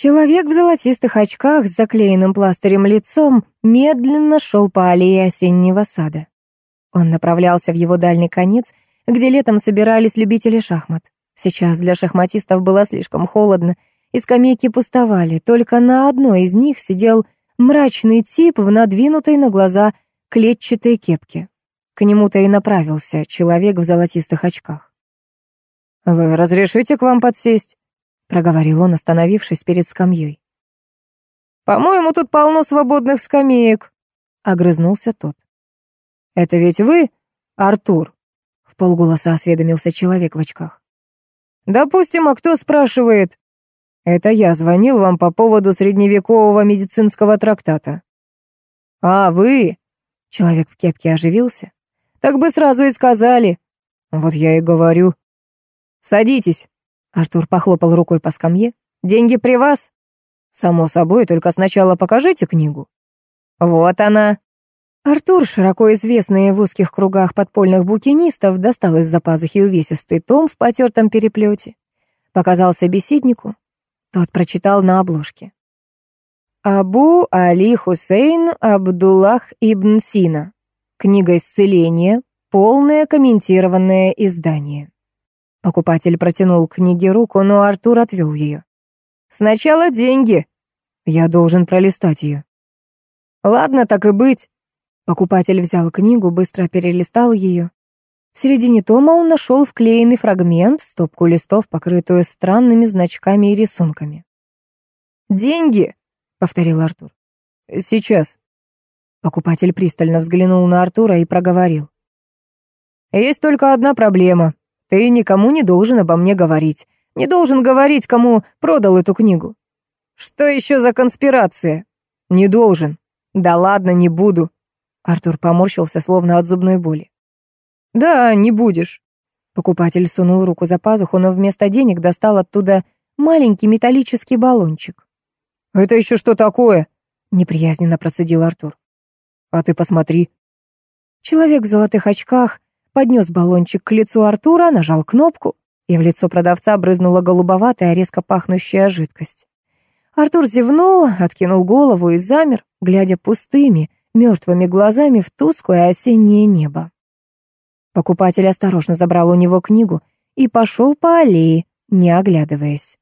Человек в золотистых очках с заклеенным пластырем лицом медленно шел по аллее осеннего сада. Он направлялся в его дальний конец, где летом собирались любители шахмат. Сейчас для шахматистов было слишком холодно, и скамейки пустовали, только на одной из них сидел мрачный тип в надвинутой на глаза клетчатой кепке. К нему-то и направился человек в золотистых очках. «Вы разрешите к вам подсесть?» — проговорил он, остановившись перед скамьей. «По-моему, тут полно свободных скамеек», — огрызнулся тот. «Это ведь вы, Артур?» — в полголоса осведомился человек в очках. «Допустим, а кто спрашивает?» «Это я звонил вам по поводу средневекового медицинского трактата». «А, вы?» — человек в кепке оживился. «Так бы сразу и сказали». «Вот я и говорю». «Садитесь», Артур похлопал рукой по скамье. «Деньги при вас?» «Само собой, только сначала покажите книгу». «Вот она». Артур, широко известный в узких кругах подпольных букинистов, достал из-за пазухи увесистый том в потертом переплете. Показал собеседнику. Тот прочитал на обложке. Абу Али Хусейн Абдуллах ибн Сина. Книга исцеления. Полное комментированное издание. Покупатель протянул книге руку, но Артур отвел ее. «Сначала деньги. Я должен пролистать ее». «Ладно, так и быть». Покупатель взял книгу, быстро перелистал ее. В середине тома он нашел вклеенный фрагмент, стопку листов, покрытую странными значками и рисунками. «Деньги», — повторил Артур. «Сейчас». Покупатель пристально взглянул на Артура и проговорил. «Есть только одна проблема. Ты никому не должен обо мне говорить. Не должен говорить, кому продал эту книгу. Что еще за конспирация? Не должен. Да ладно, не буду. Артур поморщился, словно от зубной боли. Да, не будешь. Покупатель сунул руку за пазуху, но вместо денег достал оттуда маленький металлический баллончик. «Это еще что такое?» — неприязненно процедил Артур. «А ты посмотри». Человек в золотых очках поднес баллончик к лицу Артура, нажал кнопку, и в лицо продавца брызнула голубоватая, резко пахнущая жидкость. Артур зевнул, откинул голову и замер, глядя пустыми, мертвыми глазами в тусклое осеннее небо. Покупатель осторожно забрал у него книгу и пошел по аллее, не оглядываясь.